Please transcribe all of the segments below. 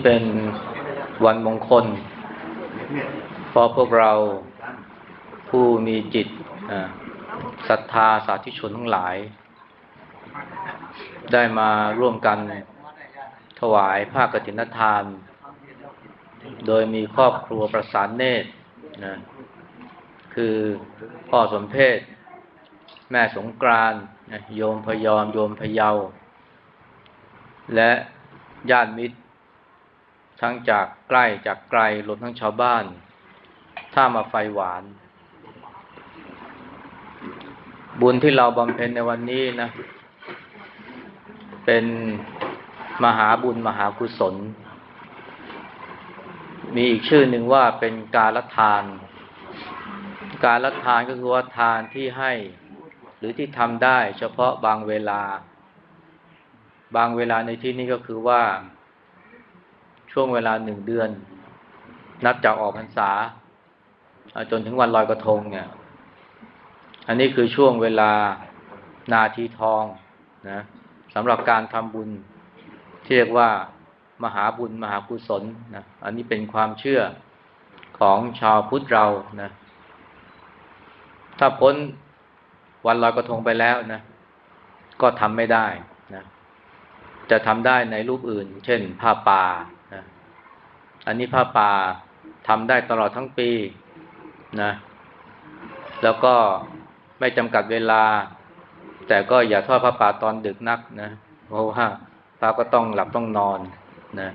้เป็นวันมงคลเพราะพวกเราผู้มีจิตศรัทธาสาธุชนทั้งหลาย ได้มาร่วมกันถวายภาคกฐินทาน โดยมีครอบครัวประสานเนตรนะคือพ่อสมเพศ แม่สงกรานโยมพยอม โยมพยาว และญาติมิตร ทั้งจากใกล้จากไกลรวมทั้งชาวบ้านถ้ามาไฟหวาน บุญที่เราบำเพ็ญในวันนี้นะ เป็นมหาบุญมหากุศล มีอีกชื่อหนึ่งว่าเป็นการละทาน การละทานก็คือว่าทานที่ให้ หรือที่ทำได้เฉพาะบางเวลา บางเวลาในที่นี้ก็คือว่า ช่วงเวลาหนึ่งเดือน นับจากออกพรรษา จนถึงวันลอยกระทงเนี่ย อันนี้คือช่วงเวลานาทีทองนะสำหรับการทำบุญที่เรียกว่ามหาบุญมหากุศลนะอันนี้เป็นความเชื่อของชาวพุทธเรานะถ้าพ้นวันลอยกระทงไปแล้วนะ ก็ทำไม่ได้นะ จะทำได้ในรูปอื่น เช่นผ้าป่า อันนี้ผ้าป่าทำได้ตลอดทั้งปีนะ แล้วก็ไม่จำกัดเวลา แต่ก็อย่าทอดผ้าป่าตอนดึกนักนะ เพราะว่าพระก็ต้องหลับต้องนอนนะ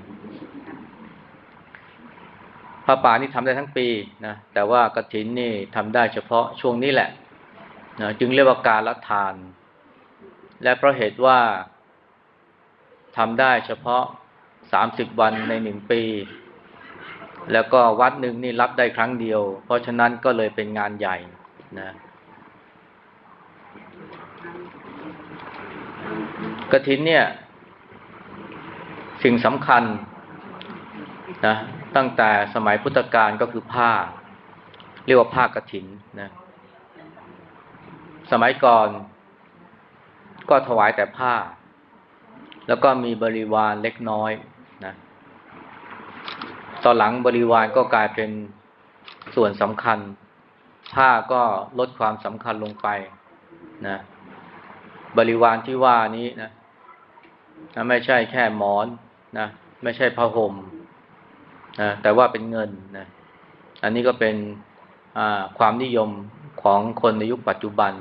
ผ้าป่านี่ทำได้ทั้งปีนะ แต่ว่ากระถินนี่ทำได้เฉพาะช่วงนี้แหละนะจึงเรียกว่าการละทาน และเพราะเหตุว่าทำได้เฉพาะสามสิบวันในหนึ่งปี แล้วก็วัดหนึ่งนี่รับได้ครั้งเดียว เพราะฉะนั้นก็เลยเป็นงานใหญ่นะกระถินเนี่ย สิ่งสำคัญนะตั้งแต่สมัยพุทธกาลก็คือผ้า เรียกว่าผ้ากระถินนะสมัยก่อนก็ถวายแต่ผ้า แล้วก็มีบริวารเล็กน้อย ตอนหลังบริวารก็กลายเป็นส่วนสำคัญ ผ้าก็ลดความสำคัญลงไปนะบริวารที่ว่านี้นะนะไม่ใช่แค่หมอนนะไม่ใช่ผ้าห่มนะแต่ว่าเป็นเงินนะอันนี้ก็เป็นความนิยมของคนในยุคปัจจุบัน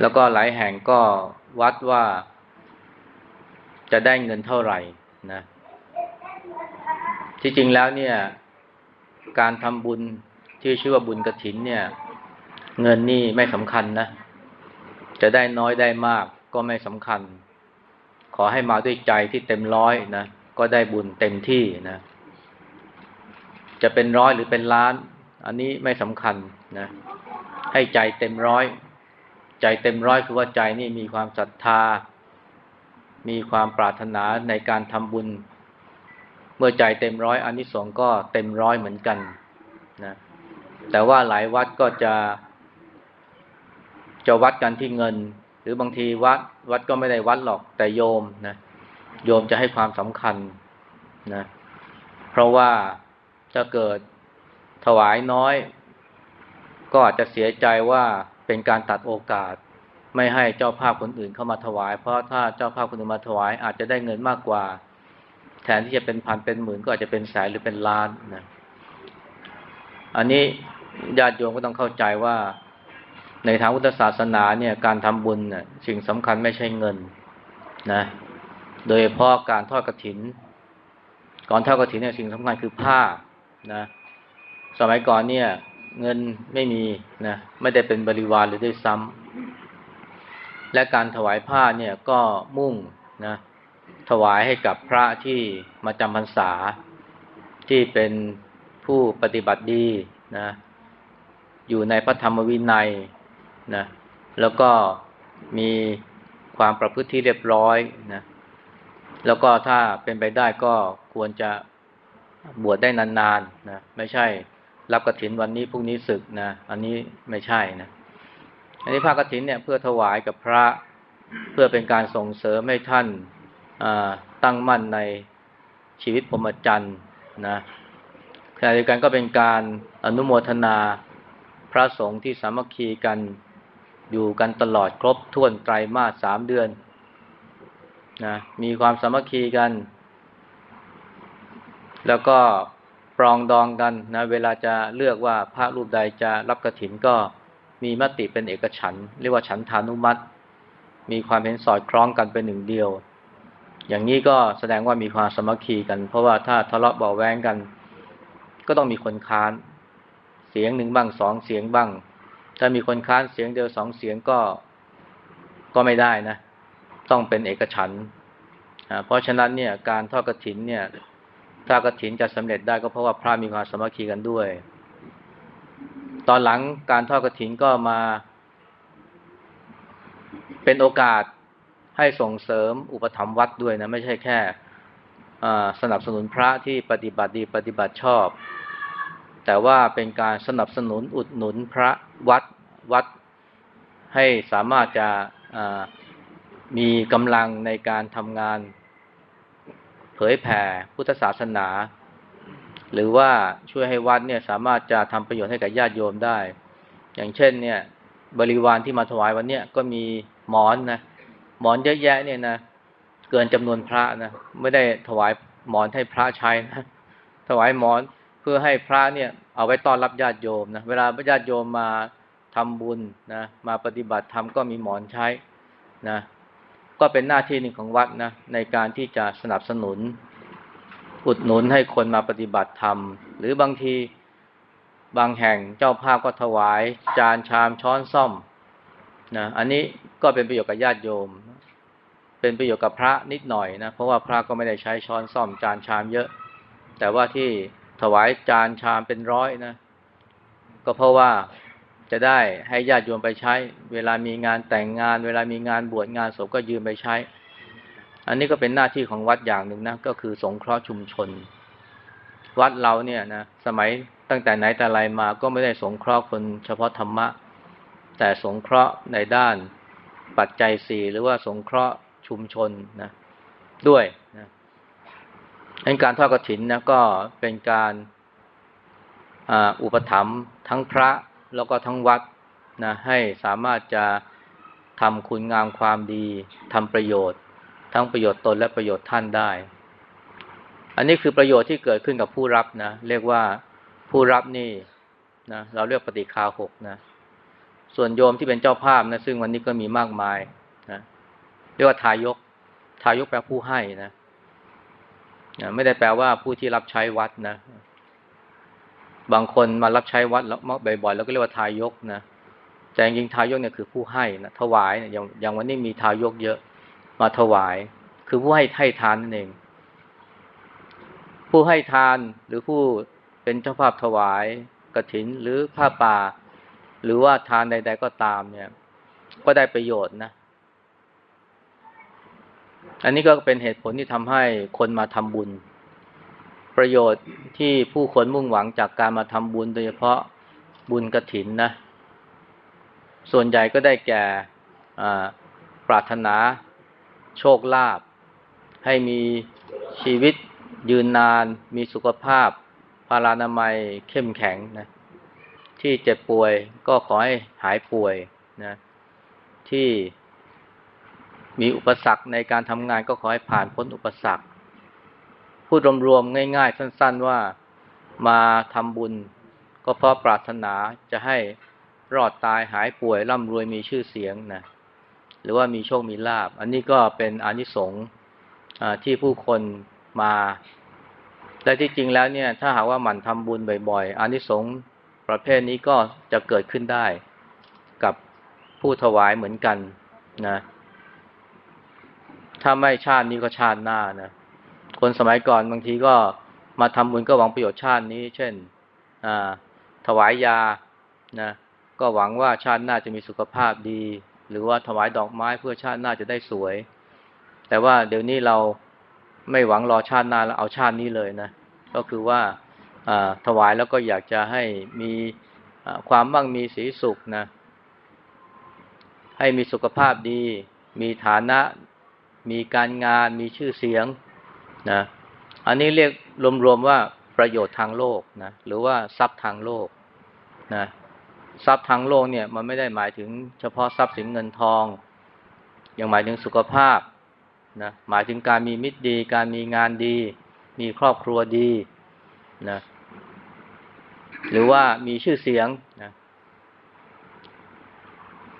แล้วก็หลายแห่งก็วัดว่าจะได้เงินเท่าไหร่นะ ที่จริงแล้วเนี่ย การทำบุญที่ชื่อว่าบุญกระถินเนี่ย เงินนี่ไม่สำคัญนะ จะได้น้อยได้มากก็ไม่สำคัญ ขอให้มาด้วยใจที่เต็มร้อยนะ ก็ได้บุญเต็มที่นะ จะเป็นร้อยหรือเป็นล้าน อันนี้ไม่สำคัญนะ ให้ใจเต็มร้อย ใจเต็มร้อยคือว่าใจนี่มีความศรัทธา มีความปรารถนาในการทำบุญ เมื่อใจเต็มร้อยอนนิสงส์ก็เต็มร้อยเหมือนกันนะแต่ว่าหลายวัดก็จะจะวัดกันที่เงิน หรือบางทีวัดวัดก็ไม่ได้วัดหรอกแต่โยมนะโยมจะให้ความสำคัญนะเพราะว่าจะเกิดถวายน้อย ก็อาจจะเสียใจว่าเป็นการตัดโอกาส ไม่ให้เจ้าภาพคนอื่นเข้ามาถวาย เพราะถ้าเจ้าภาพคนอื่นมาถวาย อาจจะได้เงินมากกว่า ทนที่จะเป็นพันเป็นหมื่นก็อาจจะเป็นแสนหรือเป็นล้านนะ อันนี้ญาติโยมก็ต้องเข้าใจว่า ในทางพุทธศาสนาเนี่ยการทำบุญน่ะสิ่งสำคัญไม่ใช่เงินนะ โดยเฉพาะการทอดกรถิน ก่อนทอดกรถินเนี่ยสิ่งสำคัญคือผ้านะ สมัยก่อนเนี่ย เงินไม่มีนะไม่ได้เป็นบริวารหรือด้วยซ้ำและการถวายผ้าเนี่ยก็มุ่งนะ ถวายให้กับพระที่มาจำพรรษา ที่เป็นผู้ปฏิบัติดีนะ อยู่ในพระธรรมวินัยนะ แล้วก็มีความประพฤติที่เรียบร้อยนะ แล้วก็ถ้าเป็นไปได้ก็ควรจะบวชได้นานๆนนะไม่ใช่รับกระถินวันนี้พรุ่งนี้ศึกนะอันนี้ไม่ใช่นะอันนี้ผ้ากฐินเนี่ยเพื่อถวายกับพระเพื่อเป็นการส่งเสริมให้ท่าน ตั้งมั่นในชีวิตพรหมจรรย์นะขณะเดียวกันก็เป็นการอนุโมทนาพระสงฆ์ที่สามัคคีกันอยู่กันตลอดครบถ้วนไตรมาสสามเดือนนะมีความสามัคคีกัน แล้วก็ปรองดองกันนะเวลาจะเลือกว่าพระรูปใดจะรับกระถินก็มีมติเป็นเอกฉันเรียกว่าฉันทานุมัติ มีความเห็นสอดคล้องกันเป็นหนึ่งเดียว อย่างนี้ก็แสดงว่ามีความสมัคคีกัน เพราะว่าถ้าทะเลาะเบาแวงกัน ก็ต้องมีคนค้าน เสียงหนึ่งบ้างสองเสียงบ้าง ถ้ามีคนค้านเสียงเดียวสองเสียงก็ก็ไม่ได้นะ ต้องเป็นเอกฉันเพราะฉะนั้นเนี่ยการทอดกระถินเนี่ยถ้ากระถินจะสำเร็จได้ก็เพราะว่าพระมีความสมัคคีกันด้วย ตอนหลังการทอดกระถินก็มา เป็นโอกาส ให้ส่งเสริมอุปถัมภ์วัดด้วยนะไม่ใช่แค่สนับสนุนพระที่ปฏิบัติดีปฏิบัติชอบ แต่ว่าเป็นการสนับสนุนอุดหนุนพระวัดวัด ให้สามารถจะมีกำลังในการทำงาน เผยแผ่พุทธศาสนา หรือว่าช่วยให้วัดเนี่ยสามารถจะทำประโยชน์ให้กับญาติโยมได้ อย่างเช่นเนี่ยบริวารที่มาถวายวันเนี้ยก็มีหมอนนะ หมอนเยอะแยะเนี่ยนะเกินจำนวนพระนะไม่ได้ถวายหมอนให้พระใช้นะถวายหมอนเพื่อให้พระเนี่ยเอาไว้ต้อนรับญาติโยมนะเวลาญาติโยมมาทำบุญนะมาปฏิบัติธรรมก็มีหมอนใช้นะก็เป็นหน้าที่หนึ่งของวัดนะในการที่จะสนับสนุน อุดหนุนให้คนมาปฏิบัติธรรม หรือบางทีบางแห่งเจ้าภาพก็ถวาย จานชามช้อนซ่อมนะอันนี้ก็เป็นประโยชน์กับญาติโยม เป็นประโยชน์กับพระนิดหน่อยนะเพราะว่าพระก็ไม่ได้ใช้ช้อนซ่อมจานชามเยอะ แต่ว่าที่ถวายจานชามเป็นร้อยนะ ก็เพราะว่าจะได้ให้ญาติโยมไปใช้ เวลามีงานแต่งงาน เวลามีงานบวชงานศพก็ยืมไปใช้ อันนี้ก็เป็นหน้าที่ของวัดอย่างหนึ่งนะก็คือสงเคราะห์ชุมชน วัดเราเนี่ยนะสมัยตั้งแต่ไหนแต่ไรมาก็ไม่ได้สงเคราะห์คนเฉพาะธรรมะ แต่สงเคราะห์ในด้านปัจจัยสี่หรือว่าสงเคราะห์ ชุมชนนะด้วยนะการทอดกระถินนะก็เป็นการอุปถัมภ์ทั้งพระแล้วก็ทั้งวัดนะให้สามารถจะทำคุณงามความดีทำประโยชน์ ทั้งประโยชน์ตนและประโยชน์ท่านได้ อันนี้คือประโยชน์ที่เกิดขึ้นกับผู้รับนะเรียกว่าผู้รับนี่นะเราเรียกปฏิคาหกนะส่วนโยมที่เป็นเจ้าภาพนะซึ่งวันนี้ก็มีมากมาย เรียกว่าทายก ทายกแปลผู้ให้นะนะไม่ได้แปลว่าผู้ที่รับใช้วัดนะ บางคนมารับใช้วัดแล้วบ่อยๆแล้วก็เรียกว่าทายกนะแต่จริงทายกเนี่ยคือผู้ให้นะถวายเนี่ยอย่างอย่างวันนี้มีทายกเยอะมาถวาย คือผู้ให้ให้ทานนั่นเอง ผู้ให้ทานหรือผู้เป็นเจ้าภาพถวายกระถินหรือผ้าป่า หรือว่าทานใด ๆ ก็ตามเนี่ย ก็ได้ประโยชน์นะ อันนี้ก็เป็นเหตุผลที่ทำให้คนมาทำบุญ ประโยชน์ที่ผู้คนมุ่งหวังจากการมาทำบุญ โดยเฉพาะบุญกระถินนะ ส่วนใหญ่ก็ได้แก่ปรารถนาโชคลาภให้มีชีวิตยืนนาน มีสุขภาพพารานามัยเข้มแข็งนะที่เจ็บป่วยก็ขอให้หายป่วยนะที่ มีอุปสรรคในการทำงานก็ขอให้ผ่านพ้นอุปสรรค พูดรวมๆง่าย ๆ สั้น ๆว่ามาทำบุญ ก็เพราะปรารถนาจะให้รอดตายหายป่วยร่ำรวยมีชื่อเสียงนะหรือว่ามีโชคมีลาบ อันนี้ก็เป็นอนิสงส์ที่ผู้คนมาแต่ที่จริงแล้วเนี่ย ถ้าหากว่าหมั่นทำบุญบ่อยๆอนิสงส์ประเภทนี้ก็จะเกิดขึ้นได้กับผู้ถวายเหมือนกันนะ ถ้าไม่ชาตินี้ก็ชาติหน้านะ คนสมัยก่อนบางทีก็มาทำบุญก็หวังประโยชน์ชาตินี้ เช่นถวายยานะก็หวังว่าชาติหน้าจะมีสุขภาพดี หรือว่าถวายดอกไม้เพื่อชาติหน้าจะได้สวย แต่ว่าเดี๋ยวนี้เราไม่หวังรอชาติหน้าแล้วเอาชาตินี้เลยนะ ก็คือว่าถวายแล้วก็อยากจะให้มีความมั่งมีสีสุขนะ ให้มีสุขภาพดี มีฐานะ มีการงานมีชื่อเสียงนะอันนี้เรียกรวมๆว่าประโยชน์ทางโลกนะหรือว่าทรัพย์ทางโลกนะทรัพย์ทางโลกเนี่ยมันไม่ได้หมายถึงเฉพาะทรัพย์สินเงินทอง ยังหมายถึงสุขภาพนะหมายถึงการมีมิตรดี การมีงานดี มีครอบครัวดีนะหรือว่ามีชื่อเสียงนะ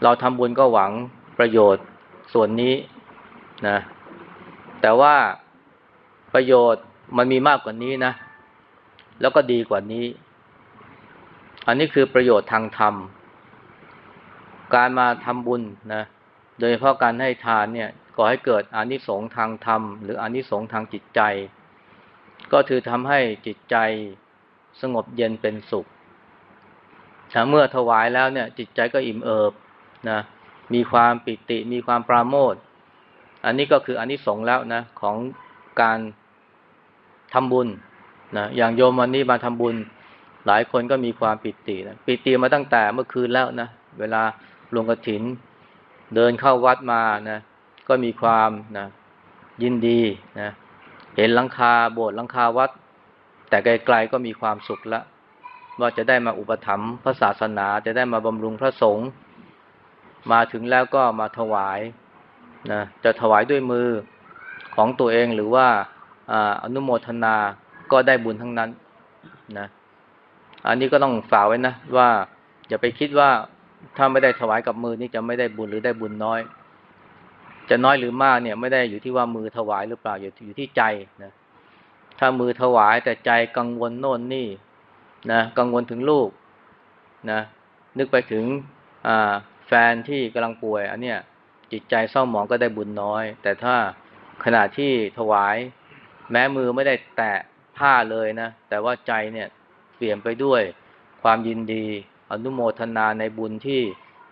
เราทำบุญก็หวังประโยชน์ส่วนนี้ นะ แต่ว่าประโยชน์มันมีมากกว่านี้นะ แล้วก็ดีกว่านี้ อันนี้คือประโยชน์ทางธรรม การมาทำบุญนะ โดยเฉพาะการให้ทานเนี่ยก่อให้เกิดอานิสงส์ทางธรรม หรืออานิสงส์ทางจิตใจ ก็คือทำให้จิตใจสงบเย็นเป็นสุขถ้าเมื่อถวายแล้วเนี่ยจิตใจก็อิ่มเอิบนะ มีความปิติ มีความปราโมทย์ อันนี้ก็คืออานิสงส์แล้วนะของการทำบุญนะอย่างโยมวันนี้มาทำบุญ หลายคนก็มีความปิตินะปิติมาตั้งแต่เมื่อคืนแล้วนะเวลาลงกระถิน เดินเข้าวัดมานะก็มีความนะยินดีนะเห็นหลังคาโบสถ์หลังคาวัด แต่ไกลๆก็มีความสุขละว่าจะได้มาอุปถัมภ์พระศาสนา จะได้มาบำรุงพระสงฆ์มาถึงแล้วก็มาถวาย นะจะถวายด้วยมือของตัวเองหรือว่าอนุโมทนาก็ได้บุญทั้งนั้นนะอันนี้ก็ต้องฝากไว้นะว่าอย่าไปคิดว่าถ้าไม่ได้ถวายกับมือนี่จะไม่ได้บุญหรือได้บุญน้อย จะน้อยหรือมากเนี่ย ไม่ได้อยู่ที่ว่ามือถวายหรือเปล่าอยู่อยู่ที่ใจนะถ้ามือถวายแต่ใจกังวลโน่นนี่นะกังวลถึงลูกนะนึกไปถึงแฟนที่กำลังป่วยอันเนี้ย จิตใจเศร้าหมองก็ได้บุญน้อย แต่ถ้าขณะที่ถวาย แม้มือไม่ได้แตะผ้าเลยนะ แต่ว่าใจเนี่ยเปลี่ยนไปด้วยความยินดี อนุโมทนาในบุญที่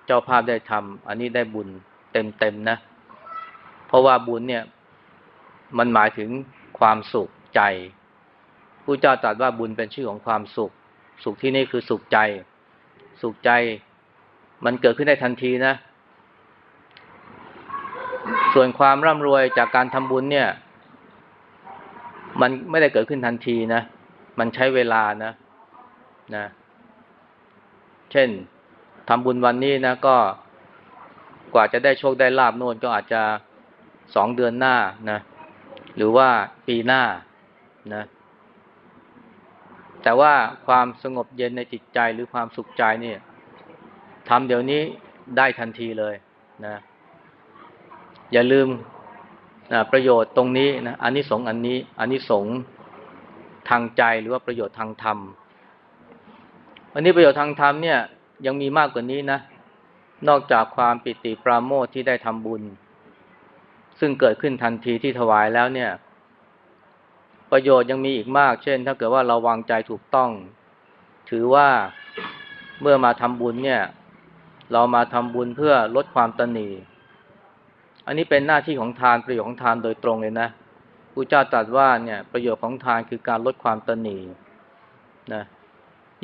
เจ้าภาพได้ทำอันนี้ได้บุญเต็มๆนะ เพราะว่าบุญเนี่ย มันหมายถึงความสุขใจผู้เจ้าตรัสว่าบุญเป็นชื่อของความสุข สุขที่นี่คือสุขใจ สุขใจ มันเกิดขึ้นได้ทันทีนะ ส่วนความร่ำรวยจากการทำบุญเนี่ย มันไม่ได้เกิดขึ้นทันทีนะ มันใช้เวลานะนะ เช่นทำบุญวันนี้นะ ก็กว่าจะได้โชคได้ลาบโน่นก็อาจจะสองเดือนหน้านะ หรือว่าปีหน้านะ แต่ว่าความสงบเย็นในจิตใจหรือความสุขใจเนี่ยทำเดี๋ยวนี้ได้ทันทีเลยนะ อย่าลืมนะประโยชน์ตรงนี้นะอันนี้สงอันนี้อันนี้สงทางใจหรือว่าประโยชน์ทางธรรมอันนี้ประโยชน์ทางธรรมเนี่ยยังมีมากกว่านี้นะ นอกจากความปิติปราโมทที่ได้ทำบุญ ซึ่งเกิดขึ้นทันทีที่ถวายแล้วเนี่ย ประโยชน์ยังมีอีกมาก เช่น ถ้าเกิดว่าเราวางใจถูกต้อง ถือว่าเมื่อมาทำบุญเนี่ย เรามาทำบุญเพื่อลดความตนี อันนี้เป็นหน้าที่ของทานประโยชน์ของทานโดยตรงเลยนะพระเจ้าตรัสว่าเนี่ยประโยชน์ของทานคือการลดความตนีนะ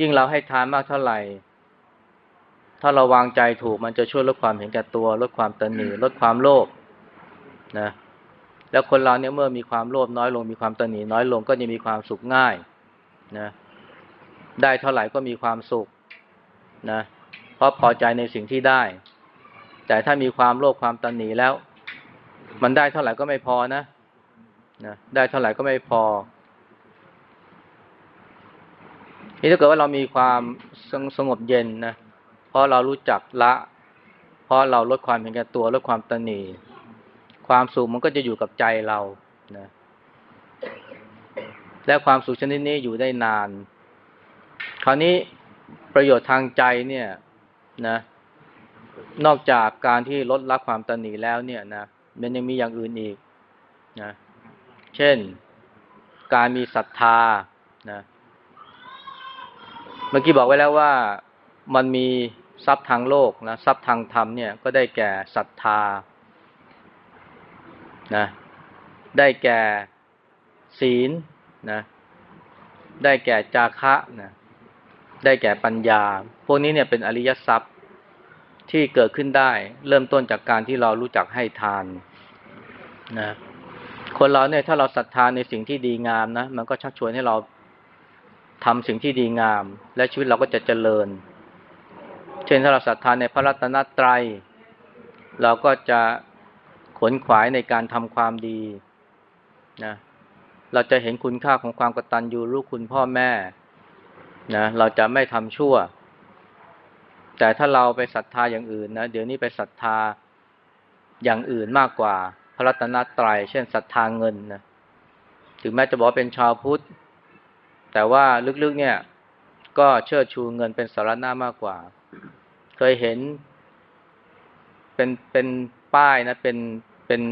ยิ่งเราให้ทานมากเท่าไหร่ ถ้าเราวางใจถูกมันจะช่วยลดความเห็นแก่ตัว ลดความตนีลดความโลภนะแล้วคนเราเนี่ยเมื่อมีความโลภน้อยลงมีความตนีน้อยลงก็จะมีความสุขง่ายนะได้เท่าไหร่ก็มีความสุขนะเพราะพอใจในสิ่งที่ได้ แต่ถ้ามีความโลภความตนีแล้ว มันได้เท่าไหร่ก็ไม่พอนะนะได้เท่าไหร่ก็ไม่พอนี่ถ้าเกิดว่าเรามีความสงบเย็นนะเพราะเรารู้จักละ เพราะเราลดความเห็นแก่ตัวลดความตนีความสุขมันก็จะอยู่กับใจเรานะและความสุขชนิดนี้อยู่ได้นาน คราวนี้ประโยชน์ทางใจเนี่ยนะ นอกจากการที่ลดละความตนีแล้วเนี่ยนะ มันยังมีอย่างอื่นอีกนะ เช่น การมีศรัทธานะ เมื่อกี้บอกไว้แล้วว่ามันมีทรัพย์ทางโลกนะทรัพย์ทางธรรมเนี่ยก็ได้แก่ศรัทธานะได้แก่ศีลนะ ได้แก่จาคะนะ ได้แก่ปัญญา พวกนี้เนี่ยเป็นอริยทรัพย์ ที่เกิดขึ้นได้ เริ่มต้นจากการที่เรารู้จักให้ทานนะคนเราเนี่ยถ้าเราศรัทธาในสิ่งที่ดีงามนะมันก็ชักชวนให้เราทำสิ่งที่ดีงาม และชีวิตเราก็จะเจริญ เช่นถ้าเราศรัทธาในพระรัตนตรัย เราก็จะขนขวายในการทำความดีนะเราจะเห็นคุณค่าของความกตัญญูลูกคุณพ่อแม่นะเราจะไม่ทำชั่ว แต่ถ้าเราไปศรัทธาอย่างอื่นนะเดี๋ยวนี้ไปศรัทธาอย่างอื่นมากกว่า พระรัตนตรัยเช่นศรัทธาเงินนะถึงแม้จะบอกเป็นชาวพุทธ แต่ว่าลึกๆเนี่ย ก็เชิดชูเงินเป็นสาระหน้ามากกว่า เคยเห็น เป็นเป็นป้ายนะเป็นเป็น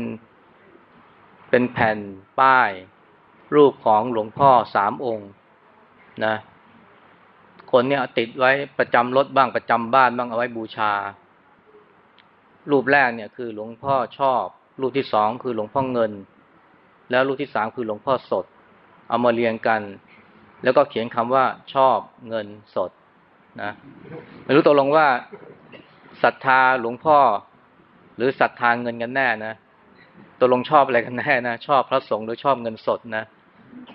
เป็นแผ่นป้าย รูปของหลวงพ่อสามองค์นะ คนเนี่ยติดไว้ประจำรถบ้างประจำบ้านบ้างเอาไว้บูชา รูปแรกเนี่ยคือหลวงพ่อชอบ รูปที่สองคือหลวงพ่อเงิน แล้วรูปที่สามคือหลวงพ่อสด เอามาเรียงกัน แล้วก็เขียนคำว่าชอบเงินสดนะไม่รู้ตกลงว่าศรัทธาหลวงพ่อ หรือศรัทธาเงินกันแน่นะตกลงชอบอะไรกันแน่นะชอบพระสงฆ์หรือชอบเงินสดนะ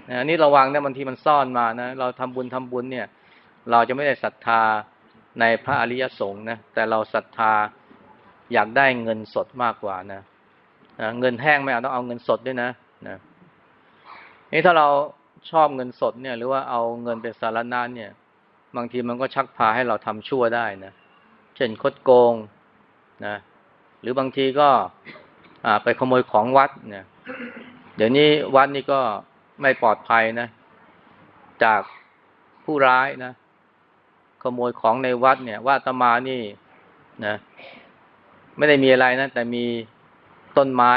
นะนี่ระวังนะบางทีมันซ่อนมานะเราทำบุญทำบุญเนี่ย เราจะไม่ได้ศรัทธาในพระอริยสงฆ์นะแต่เราศรัทธาอยากได้เงินสดมากกว่านะนะเงินแห้งไม่เอาต้องเอาเงินสดด้วยนะนะนี่ถ้าเราชอบเงินสดเนี่ย หรือว่าเอาเงินเป็นสาระนาเนี่ย บางทีมันก็ชักพาให้เราทำชั่วได้นะเช่นคดโกงนะหรือบางทีก็ไปขโมยของวัดเนี่ยเดี๋ยวนี้วัดนี่ก็ไม่ปลอดภัยนะ จากผู้ร้ายนะ ขโมยของในวัดเนี่ย ว่าตมานี่นะไม่ได้มีอะไรนะ แต่มีต้นไม้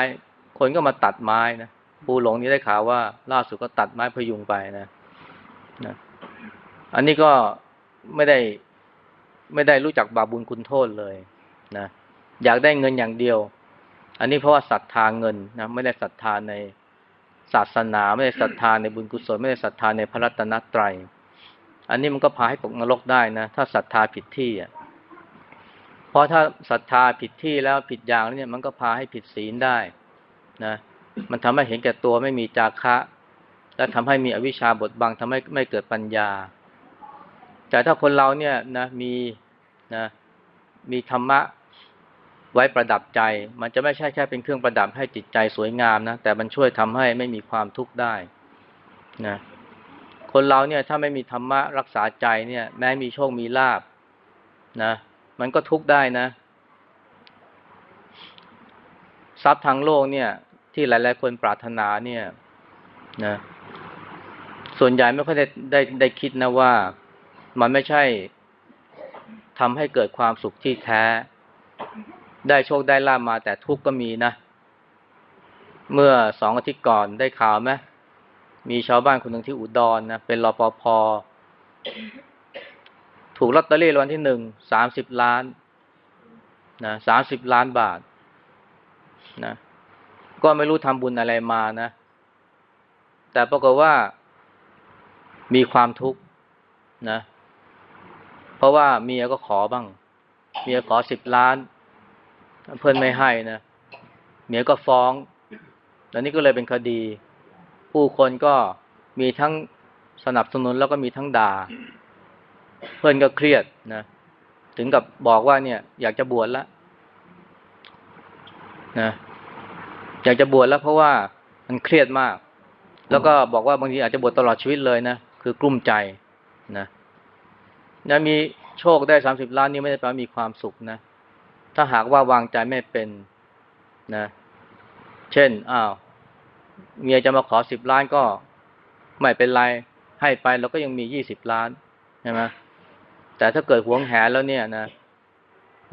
คนก็มาตัดไม้นะปูหลงนี่ได้ข่าวว่าล่าสุดก็ตัดไม้พยุงไปนะนะ อันนี้ก็ไม่ได้ไม่ได้รู้จักบาปบุญคุณโทษเลยนะอยากได้เงินอย่างเดียว อันนี้เพราะว่าศรัทธาเงินนะไม่ได้ศรัทธาในศาสนา ไม่ได้ศรัทธาในบุญกุศล ไม่ได้ศรัทธาในพระรัตนตรัย อันนี้มันก็พาให้ตกนรกได้นะ ถ้าศรัทธาผิดที่อะเพราะถ้าศรัทธาผิดที่แล้วผิดอย่างเนี่ย มันก็พาให้ผิดศีลได้นะ มันทำให้เห็นแก่ตัวไม่มีจาคะ และทำให้มีอวิชชาบดบังทำให้ไม่เกิดปัญญา แต่ถ้าคนเราเนี่ยนะมีนะมีธรรมะไว้ประดับใจ มันจะไม่ใช่แค่เป็นเครื่องประดับให้จิตใจสวยงามนะ แต่มันช่วยทำให้ไม่มีความทุกข์ได้นะ คนเราเนี่ยถ้าไม่มีธรรมะรักษาใจเนี่ย แม้มีโชคมีลาบนะ มันก็ทุกข์ได้นะ ทรัพย์ทางโลกเนี่ย ที่หลาย ๆ คนปรารถนาเนี่ยนะส่วนใหญ่ไม่ค่อยได้ได้ได้คิดนะว่ามันไม่ใช่ทำให้เกิดความสุขที่แท้ ได้โชคได้ลาบมาแต่ทุกข์ก็มีนะ เมื่อสองอาทิตย์ก่อนได้ข่าวไหม มีชาวบ้านคนหนึ่งที่อุดรนนะเป็นรปภถูกลอตเตอรี่รางวัลที่หนึ่งสามสิบล้านนะสามสิบล้านบาทนะก็ไม่รู้ทำบุญอะไรมานะ แต่ปรากฏว่ามีความทุกข์นะ เพราะว่าเมียก็ขอบ้าง เมียขอสิบล้าน เพื่อนไม่ให้นะ เมียก็ฟ้อง แล้วนี่ก็เลยเป็นคดี ผู้คนก็มีทั้งสนับสนุนแล้วก็มีทั้งด่า เพื่อนก็เครียดนะ ถึงกับบอกว่าเนี่ย อยากจะบวชแล้วนะอยากจะบวชแล้วเพราะว่ามันเครียดมาก แล้วก็บอกว่าบางทีอาจจะบวชตลอดชีวิตเลยนะคือกลุ้มใจนะนะมีโชคได้สามสิบล้านนี่ไม่ได้แปลว่ามีความสุขนะ ถ้าหากว่าวางใจไม่เป็นนะ เช่น อ้าว เมียจะมาขอสิบล้านก็ไม่เป็นไรให้ไปเราก็ยังมียี่สิบล้านใช่ไหมแต่ถ้าเกิดหวงแหนแล้วเนี่ยนะ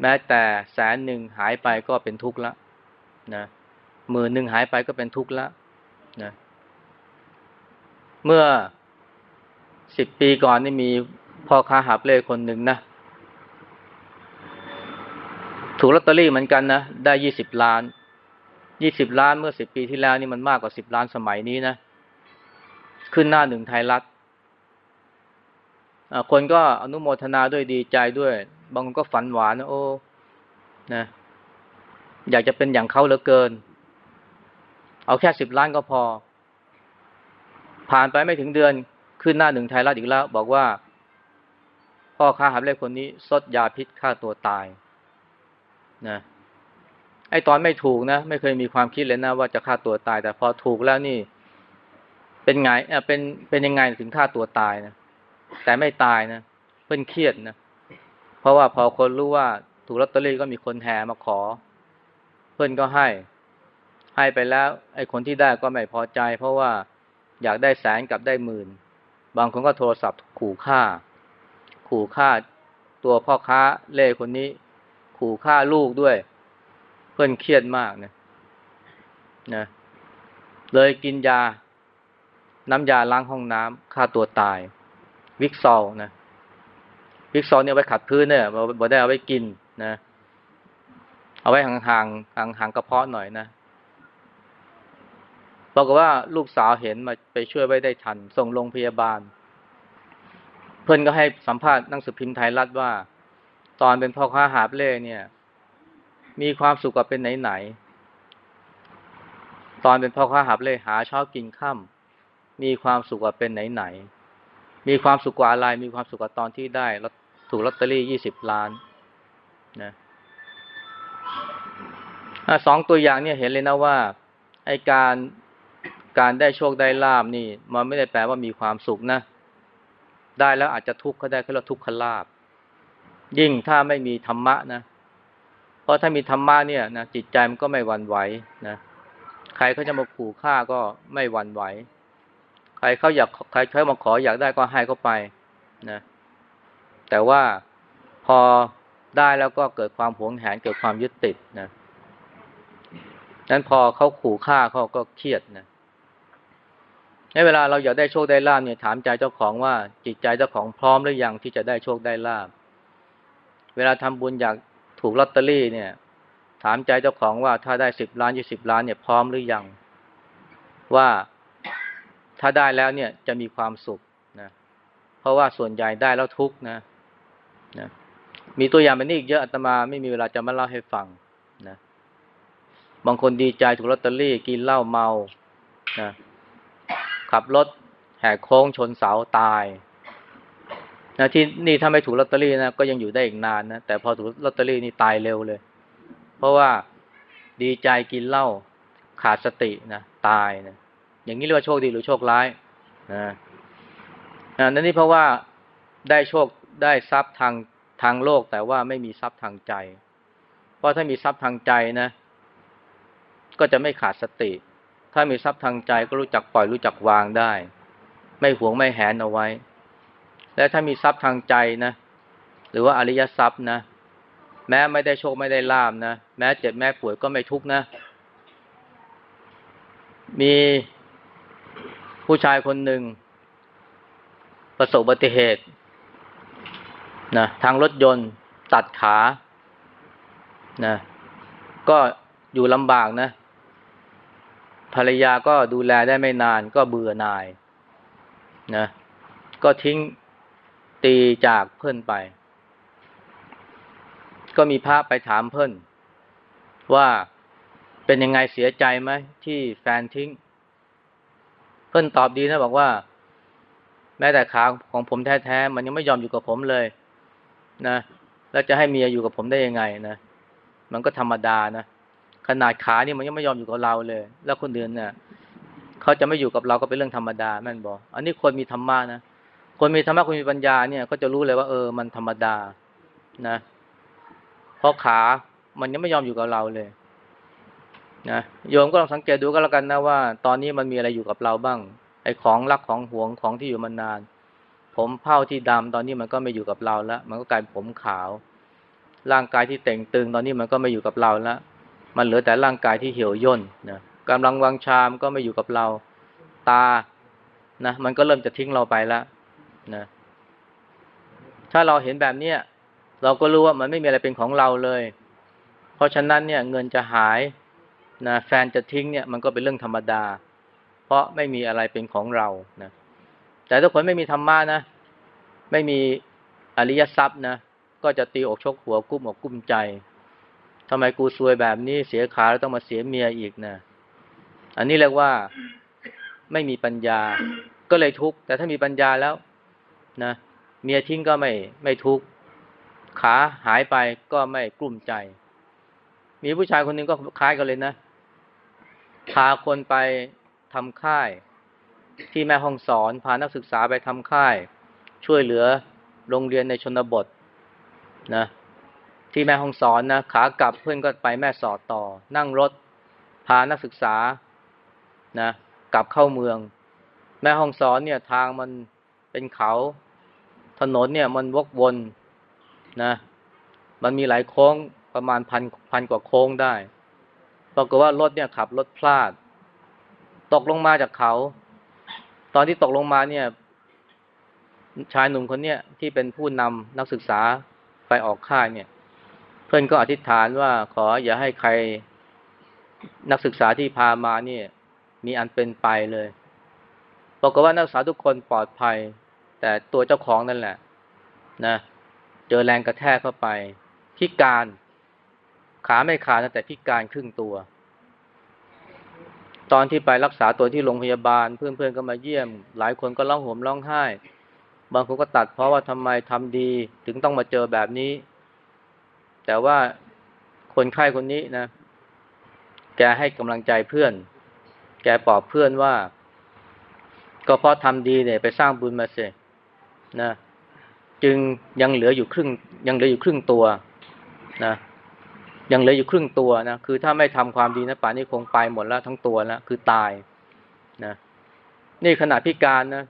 แม้แต่แสนหนึ่งหายไปก็เป็นทุกข์ละนะหมื่นหนึ่งหายไปก็เป็นทุกข์ละนะเมื่อสิบปีก่อนนี่มีพ่อค้าหาบเล่คนหนึ่งนะถูกลอตเตอรี่เหมือนกันนะ ได้ยี่สิบล้าน ยี่สิบล้านเมื่อสิบปีที่แล้วนี่มันมากกว่าสิบล้านสมัยนี้นะ ขึ้นหน้าหนึ่งไทยรัฐคนก็อนุโมทนาด้วยดีใจด้วย บางคนก็ฝันหวานนะโอ้นะอยากจะเป็นอย่างเขาเหลือเกิน เอาแค่สิบล้านก็พอ ผ่านไปไม่ถึงเดือนขึ้นหน้าหนึ่งไทยรัฐอีกแล้ว บอกว่า พ่อค้าหาบเล่คนนี้ซดยาพิษฆ่าตัวตาย นะ ไอตอนไม่ถูกนะ ไม่เคยมีความคิดเลยนะว่าจะฆ่าตัวตาย แต่พอถูกแล้วนี่ เป็นไงเออเป็นเป็นยังไงถึงฆ่าตัวตายนะแต่ไม่ตายนะเพื่อนเครียดนะเพราะว่าพอคนรู้ว่าถูกลอตเตอรี่ก็มีคนแห่มาขอ เพื่อนก็ให้ ให้ไปแล้ว ไอ้คนที่ได้ก็ไม่พอใจ เพราะว่าอยากได้แสนกับได้หมื่น บางคนก็โทรศัพท์ขู่ฆ่า ขู่ฆ่าตัวพ่อค้าเล่คนนี้ ขู่ฆ่าลูกด้วย เพื่อนเครียดมากนะนะ เลยกินยา น้ำยาล้างห้องน้ำฆ่าตัวตาย วิกซอลนะวิกซอลเนี่ยไว้ขัดพื้นเนี่ยบ่ได้เอาไว้กินนะ เอาไว้ห่างๆห่างๆกระเพาะหน่อยนะบอกว่าลูกสาวเห็นมาไปช่วยไว้ได้ทัน ส่งโรงพยาบาล เพื่อนก็ให้สัมภาษณ์นังสือพิมพ์ไทยรัฐว่า ตอนเป็นพ่อค้าหาบเล่เนี่ย มีความสุขกว่าเป็นไหนๆตอนเป็นพ่อค้าหาบเล่หาเช้ากินค่ำมีความสุขกว่าเป็นไหนๆมีความสุขกว่าอะไรมีความสุขกว่าตอนที่ได้ถูกลอตเตอรี่ยี่สิบล้านนะสองตัวอย่างเนี่ยเห็นเลยนะว่าไอการการได้โชคได้ลาบนี่ มันไม่ได้แปลว่ามีความสุขนะ ได้แล้วอาจจะทุกข์ก็ได้แค่เราทุกขลาบ ยิ่งถ้าไม่มีธรรมะนะ เพราะถ้ามีธรรมะเนี่ยนะจิตใจมันก็ไม่หวั่นไหวนะใครเขาจะมาขู่ฆ่าก็ไม่หวั่นไหว ใครเขาอยากใครเขามาขออยากได้ก็ให้เขาไปนะแต่ว่าพอได้แล้วก็เกิดความหวงแหนเกิดความยึดติดนะนั้นพอเขาขู่ฆ่าเขาก็เครียดนะในเวลาเราอยากได้โชคได้ลาบเนี่ยถามใจเจ้าของว่าจิตใจเจ้าของพร้อมหรือยังที่จะได้โชคได้ลาบเวลาทำบุญอยาก ถูกลอตเตอรี่เนี่ย ถามใจเจ้าของว่าถ้าได้สิบล้านยี่สิบล้านเนี่ยพร้อมหรือยัง ว่าถ้าได้แล้วเนี่ยจะมีความสุขนะเพราะว่าส่วนใหญ่ได้แล้วทุกนะนะมีตัวอย่างแบบนี้อีกเยอะอาตมาไม่มีเวลาจะมาเล่าให้ฟังนะบางคนดีใจถูกลอตเตอรี่กินเหล้าเมานะขับรถแหกโค้งชนเสาตาย นะที่นี่ถ้าไม่ถูกลอตเตอรี่นะก็ยังอยู่ได้อีกนานนะแต่พอถูกลอตเตอรี่นี่ตายเร็วเลย เพราะว่าดีใจกินเหล้าขาดสตินะตายนะอย่างนี้เรียกว่าโชคดีหรือโชคร้ายนะนั่นนี่เพราะว่าได้โชคได้ทรัพย์ทางทางโลก แต่ว่าไม่มีทรัพย์ทางใจ เพราะถ้ามีทรัพย์ทางใจนะ ก็จะไม่ขาดสติ ถ้ามีทรัพย์ทางใจก็รู้จักปล่อยรู้จักวางได้ ไม่หวงไม่แหนเอาไว้ และถ้ามีทรัพย์ทางใจนะ หรือว่าอริยทรัพย์นะ แม้ไม่ได้โชคไม่ได้ลาบนะ แม้เจ็บแม้ป่วยก็ไม่ทุกข์นะ มีผู้ชายคนหนึ่ง ประสบอุบัติเหตุนะทางรถยนต์ตัดขานะก็อยู่ลำบากนะ ภรรยาก็ดูแลได้ไม่นานก็เบื่อหน่ายนะ ก็ทิ้ง ตีจากเพื่อนไป ก็มีพระไปถามเพื่อนว่าเป็นยังไงเสียใจไหมที่แฟนทิ้ง เพื่อนตอบดีนะบอกว่า แม้แต่ขาของผมแท้ๆมันยังไม่ยอมอยู่กับผมเลย นะแล้วจะให้เมียอยู่กับผมได้ยังไงนะมันก็ธรรมดานะขนาดขานี่มันยังไม่ยอมอยู่กับเราเลย แล้วคนอื่นเนี่ยเขาจะไม่อยู่กับเราก็เป็นเรื่องธรรมดาแม่นบอกอันนี้คนมีธรรมะนะ คนมีธรรมะคนมีปัญญาเนี่ย ก็จะรู้เลยว่า เออ มันธรรมดา นะเพราะขา มันยังไม่ยอมอยู่กับเราเลย นะโยมก็ลองสังเกตดูก็แล้วกันนะว่า ตอนนี้มันมีอะไรอยู่กับเราบ้าง ไอ้ของรักของหวงของที่อยู่มานาน ผมเผ้าที่ดำตอนนี้มันก็ไม่อยู่กับเราแล้วมันก็กลายเป็นผมขาว ร่างกายที่เต่งตึง ตอนนี้มันก็ไม่อยู่กับเราแล้วมันเหลือแต่ร่างกายที่เหี่ยวย่นนะกำลังวังชามก็ไม่อยู่กับเรา ตา นะ มันก็เริ่มจะทิ้งเราไปแล้ว นะ ถ้าเราเห็นแบบเนี้ยเราก็รู้ว่ามันไม่มีอะไรเป็นของเราเลย เพราะฉะนั้นเนี่ย เงินจะหายนะแฟนจะทิ้งเนี่ย มันก็เป็นเรื่องธรรมดา เพราะไม่มีอะไรเป็นของเรานะแต่ถ้าคนไม่มีธรรมะนะ ไม่มีอริยทรัพย์นะก็จะตีอกชกหัวกุ้มอกกุ้มใจทำไมกูซวยแบบนี้เสียขาแล้วต้องมาเสียเมียอีกนะอันนี้เรียกว่าไม่มีปัญญาก็เลยทุกข์แต่ถ้ามีปัญญาแล้ว นะเมียทิ้งก็ไม่ไม่ทุกข์ขาหายไปก็ไม่กลุ้มใจ มีผู้ชายคนหนึ่งก็คล้ายกันเลยนะพาคนไปทำค่าย ที่แม่ห้องสอนพานักศึกษาไปทำค่าย ช่วยเหลือโรงเรียนในชนบทนะที่แม่ห้องสอนนะขากลับเพื่อนก็ไปแม่สอดต่อ นั่งรถ พานักศึกษานะกลับเข้าเมือง แม่ห้องสอนเนี่ยทางมันเป็นเขา ถนนเนี่ยมันวกวนนะ มันมีหลายโค้งประมาณพันพันกว่าโค้งได้ปรากฏว่ารถเนี่ยขับรถพลาด ตกลงมาจากเขา ตอนที่ตกลงมาเนี่ย ชายหนุ่มคนเนี้ยที่เป็นผู้นำนักศึกษาไปออกค่ายเนี่ย เพื่อนก็อธิษฐานว่าขออย่าให้ใครนักศึกษาที่พามาเนี่ย มีอันเป็นไปเลยปรากฏว่านักศึกษาทุกคนปลอดภัย แต่ตัวเจ้าของนั่นแหละนะเจอแรงกระแทกเข้าไป พิการขาไม่ขาดแต่พิการครึ่งตัว ตอนที่ไปรักษาตัวที่โรงพยาบาล เพื่อนๆก็มาเยี่ยม หลายคนก็ร้องห่มร้องไห้ บางคนก็ตัดเพราะว่าทำไมทำดี ถึงต้องมาเจอแบบนี้ แต่ว่าคนไข้คนนี้นะ แกให้กำลังใจเพื่อน แกปลอบเพื่อนว่า ก็เพราะทำดีเนี่ยไปสร้างบุญมาเสีย นะจึงยังเหลืออยู่ครึ่งยังเหลืออยู่ครึ่งตัวนะยังเหลืออยู่ครึ่งตัวนะคือถ้าไม่ทำความดีนะป่านนี้คงไปหมดแล้วทั้งตัวแล้วคือตายนะนี่ขนาดพิการนะ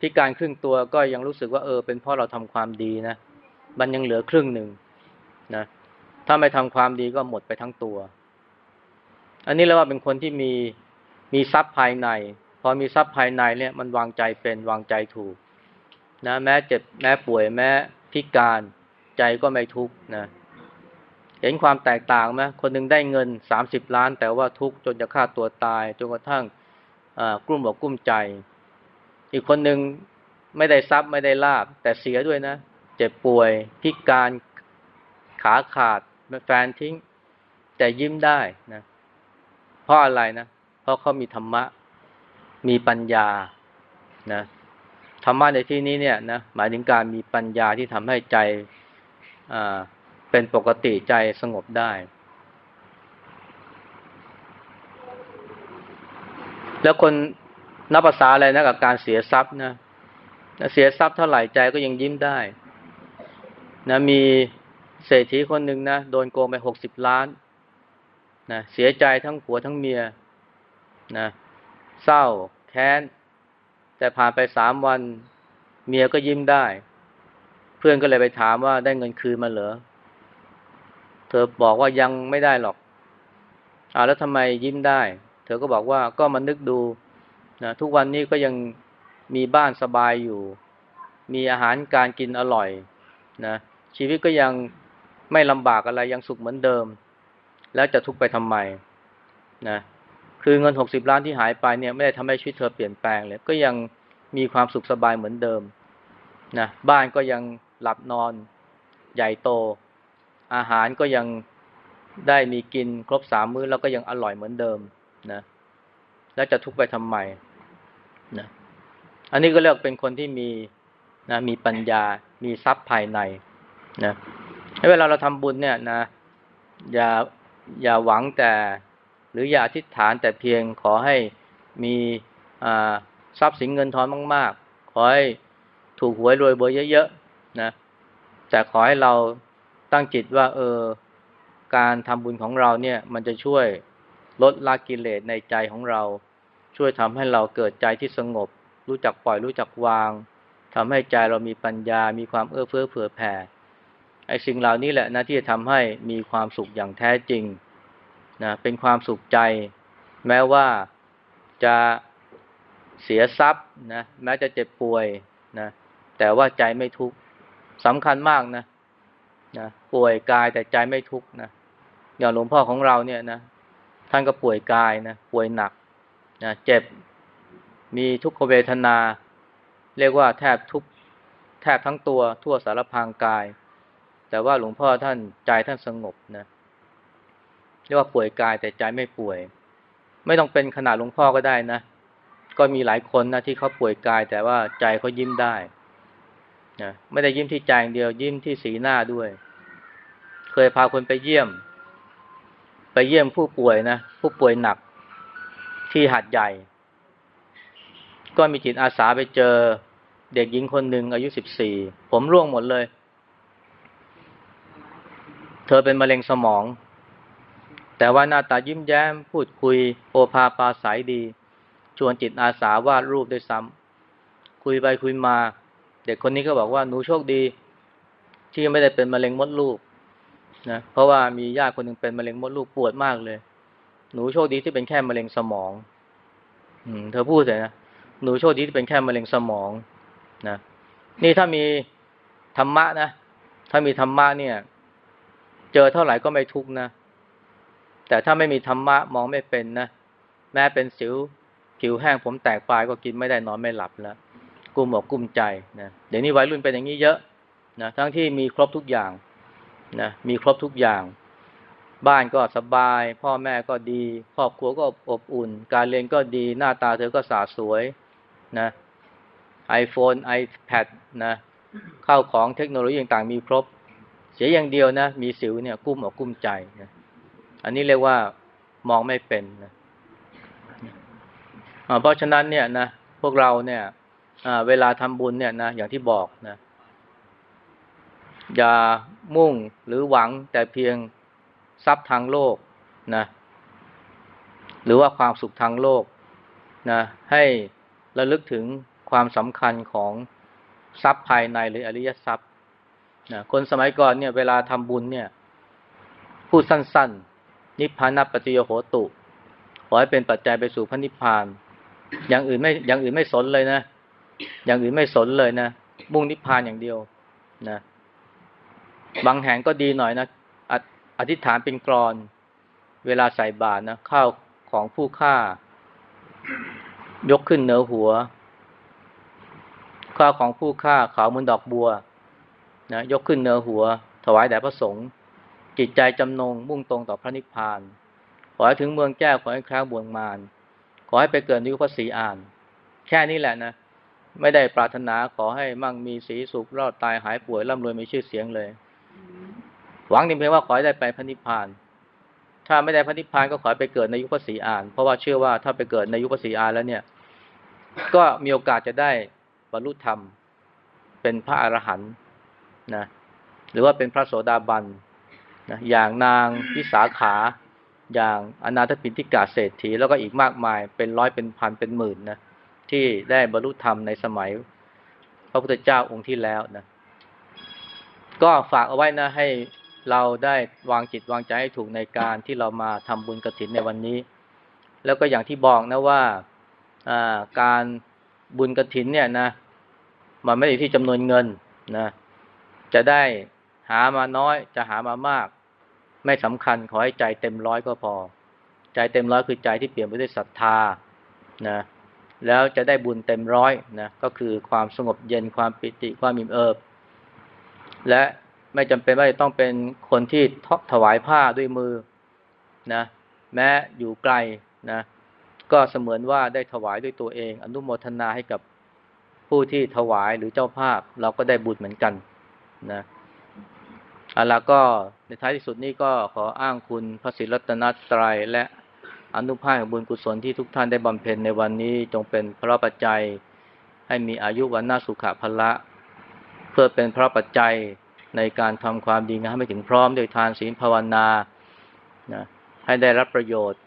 พิการครึ่งตัวก็ยังรู้สึกว่าเออ เป็นเพราะเราทำความดีนะมันยังเหลือครึ่งหนึ่งนะถ้าไม่ทำความดีก็หมดไปทั้งตัว อันนี้เรียกว่าเป็นคนที่มีมีทรัพย์ภายใน พอมีทรัพย์ภายในเนี่ย มันวางใจเป็นวางใจถูก นะแม้เจ็บแม้ป่วยแม้พิการใจก็ไม่ทุกข์นะเห็นความแตกต่างไหมคนหนึ่งได้เงินสามสิบล้าน แต่ว่าทุกข์จนจะฆ่าตัวตาย จนกระทั่งกลุ้มบอกกลุ้มใจ อีกคนหนึ่งไม่ได้ทรัพย์ไม่ได้ลาบ แต่เสียด้วยนะ เจ็บป่วย พิการขาขาดแฟนทิ้ง แต่ยิ้มได้นะเพราะอะไรนะ เพราะเขามีธรรมะ มีปัญญานะ ธรรมะในที่นี้เนี่ยนะหมายถึงการมีปัญญาที่ทำให้ใจเป็นปกติใจสงบได้ แล้วคนนับภาษาอะไรนะกับการเสียทรัพย์นะเสียทรัพย์เท่าไหร่ใจก็ยังยิ้มได้นะมีเศรษฐีคนหนึ่งนะโดนโกงไปหกสิบล้านนะเสียใจทั้งผัวทั้งเมียนะเศร้าแค้น แต่ผ่านไปสามวัน เมียก็ยิ้มได้ เพื่อนก็เลยไปถามว่าได้เงินคืนมาเหรอ เธอบอกว่ายังไม่ได้หรอกอ่าแล้วทำไมยิ้มได้ เธอก็บอกว่าก็มันนึกดูนะทุกวันนี้ก็ยังมีบ้านสบายอยู่ มีอาหารการกินอร่อยนะชีวิตก็ยังไม่ลำบากอะไรยังสุขเหมือนเดิม แล้วจะทุกข์ไปทำไมนะ คือเงินหกสิบล้านที่หายไปเนี่ยไม่ได้ทำให้ชีวิตเธอเปลี่ยนแปลงเลย ก็ยังมีความสุขสบายเหมือนเดิมนะบ้านก็ยังหลับนอนใหญ่โต อาหารก็ยังได้มีกินครบสามมื้อแล้วก็ยังอร่อยเหมือนเดิมนะแล้วจะทุกข์ไปทำไมนะอันนี้ก็เรียกเป็นคนที่มีนะมีปัญญา มีทรัพย์ภายในนะเวลาเราทำบุญเนี่ยนะอย่าอย่าหวังแต่ หรืออย่าอธิษฐานแต่เพียงขอให้มีทรัพย์สินเงินทองมาก ๆ ขอให้ถูกหวยรวยเบอร์เยอะๆนะแต่ขอให้เราตั้งจิตว่าเออการทำบุญของเราเนี่ยมันจะช่วยลดละกิเลสในใจของเรา ช่วยทำให้เราเกิดใจที่สงบ รู้จักปล่อยรู้จักวางทำให้ใจเรามีปัญญา มีความเอื้อเฟื้อเผื่อแผ่ไอ้สิ่งเหล่านี้แหละนะที่จะทำให้มีความสุขอย่างแท้จริง นะเป็นความสุขใจ แม้ว่าจะเสียทรัพย์นะแม้จะเจ็บป่วยนะแต่ว่าใจไม่ทุกข์สำคัญมากนะนะป่วยกายแต่ใจไม่ทุกข์นะอย่างหลวงพ่อของเราเนี่ยนะท่านก็ป่วยกายนะป่วยหนักนะเจ็บมีทุกขเวทนา เรียกว่าแทบทุกแทบทั้งตัวทั่วสารพางกาย แต่ว่าหลวงพ่อท่านใจท่านสงบนะ เรียกว่าป่วยกายแต่ใจไม่ป่วย ไม่ต้องเป็นขนาดหลวงพ่อก็ได้นะ ก็มีหลายคนนะที่เขาป่วยกายแต่ว่าใจเขายิ้มได้นะไม่ได้ยิ้มที่ใจอย่างเดียวยิ้มที่สีหน้าด้วย เคยพาคนไปเยี่ยม ไปเยี่ยมผู้ป่วยนะผู้ป่วยหนักที่หัดใหญ่ ก็มีจิตอาสาไปเจอเด็กหญิงคนหนึ่งอายุสิบสี่ผมร่วงหมดเลย เธอเป็นมะเร็งสมอง แต่ว่าหน้าตายิ้มแย้ม พูดคุย โอภาปาสายดี ชวนจิตอาสาวาดรูปด้วยซ้ำคุยไปคุยมา เด็กคนนี้ก็บอกว่าหนูโชคดี ที่ไม่ได้เป็นมะเร็งมดลูกนะเพราะว่ามีญาติคนหนึ่งเป็นมะเร็งมดลูกปวดมากเลย หนูโชคดีที่เป็นแค่มะเร็งสมอง อืม เธอพูดเลยนะหนูโชคดีที่เป็นแค่มะเร็งสมองนะนี่ถ้ามีธรรมะนะถ้ามีธรรมะเนี่ย เจอเท่าไหร่ก็ไม่ทุกนะ แต่ถ้าไม่มีธรรมะมองไม่เป็นนะ แม้เป็นสิวผิวแห้งผมแตกปลายก็กินไม่ได้นอนไม่หลับแล้วกุมอกกุมใจนะเดี๋ยวนี้วัยรุ่นเป็นอย่างนี้เยอะนะทั้งที่มีครบทุกอย่างนะมีครบทุกอย่าง บ้านก็สบาย พ่อแม่ก็ดีครอบครัวก็อบอุ่น การเรียนก็ดีหน้าตาเธอก็สาสวยนะ iPhone iPad นะเข้าของเทคโนโลยีต่างๆมีครบ เสียอย่างเดียวนะ มีสิวเนี่ยกุ้มอกกุ้มใจนะ อันนี้เรียกว่ามองไม่เป็นนะเพราะฉะนั้นเนี่ยนะพวกเราเนี่ยเวลาทำบุญเนี่ยนะอย่างที่บอกนะอย่ามุ่งหรือหวังแต่เพียงทรัพย์ทางโลกนะหรือว่าความสุขทางโลกนะให้ระลึกถึงความสำคัญของทรัพย์ภายในหรืออริยทรัพย์นะคนสมัยก่อนเนี่ยเวลาทำบุญเนี่ย พูดสั้นๆ นิพพานัปฏิโยโหตุ ขอให้เป็นปัจจัยไปสู่พระนิพพาน อย่างอื่นไม่อย่างอื่นไม่สนเลยนะ อย่างอื่นไม่สนเลยนะ มุ่งนิพพานอย่างเดียวนะบางแห่งก็ดีหน่อยนะออธิษฐานเป็นกรอน เวลาใส่บาตรนะข้าวของผู้ฆ่า ยกขึ้นเหนือหัว ข้าวของผู้ฆ่าขาวเหมือนดอกบัวนะยกขึ้นเหนือหัว ถวายแด่พระสงฆ์ จิตใจจำนงมุ่งตรงต่อพระนิพพาน ขอให้ถึงเมืองแก้วขอให้คร้าบวงมารขอให้ไปเกิดในยุคพระศรีอาน แค่นี้แหละนะ ไม่ได้ปรารถนาขอให้มั่งมีสีสุขรอดตายหายป่วยร่ำรวยมีชื่อเสียงเลย หวังเพียงว่าขอให้ได้ไปพระนิพพาน ถ้าไม่ได้พระนิพพานก็ขอให้ไปเกิดในยุคพระศรีอาน เพราะว่าเชื่อว่าถ้าไปเกิดในยุคพระศรีอานแล้วเนี่ย ก็มีโอกาสจะได้บรรลุธรรม เป็นพระอรหันต์นะ หรือว่าเป็นพระโสดาบัน นะอย่างนางวิสาขา อย่างอนาถปิณฑิกาเศรษฐีแล้วก็อีกมากมายเป็นร้อยเป็นพันเป็นหมื่นนะที่ได้บรรลุธรรมในสมัย พระพุทธเจ้าองค์ที่แล้วนะก็ฝากเอาไว้นะให้เราได้วางจิตวางใจให้ถูกในการที่เรามาทำบุญกระถินในวันนี้ แล้วก็อย่างที่บอกนะว่าการบุญกระถินเนี่ยนะมันไม่ได้ที่จำนวนเงินนะจะได้หามาน้อยจะหามามาก ไม่สำคัญขอให้ใจเต็มร้อยก็พอ ใจเต็มร้อยคือใจที่เปลี่ยนไปด้วยศรัทธานะแล้วจะได้บุญเต็มร้อยนะก็คือความสงบเย็นความปิติความมิ่มเอิบ และไม่จำเป็นว่าจะต้องเป็นคนที่ถวายผ้าด้วยมือนะแม้อยู่ไกลนะก็เสมือนว่าได้ถวายด้วยตัวเอง อนุโมทนาให้กับผู้ที่ถวายหรือเจ้าภาพ เราก็ได้บุญเหมือนกันนะอาละก็ ในท้ายที่สุดนี้ก็ขออ้างคุณพระศิรัตนตรัยและอนุภาพบุญกุศลที่ทุกท่านได้บำเพ็ญในวันนี้จงเป็นพระปัจจัย ให้มีอายุวันนาสุขภละ เพื่อเป็นพระปัจจัยในการทำความดีงามให้ถึงพร้อมโดยทานศีลภาวนานะให้ได้รับประโยชน์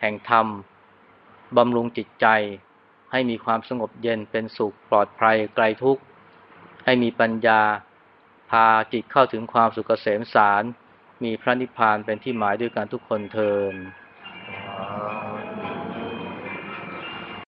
แห่งธรรมบำรุงจิตใจ ให้มีความสงบเย็นเป็นสุขปลอดภัยไกลทุกข์ ให้มีปัญญา พาจิตเข้าถึงความสุขเกษมสาร มีพระนิพพานเป็นที่หมายด้วยกันทุกคนเทอ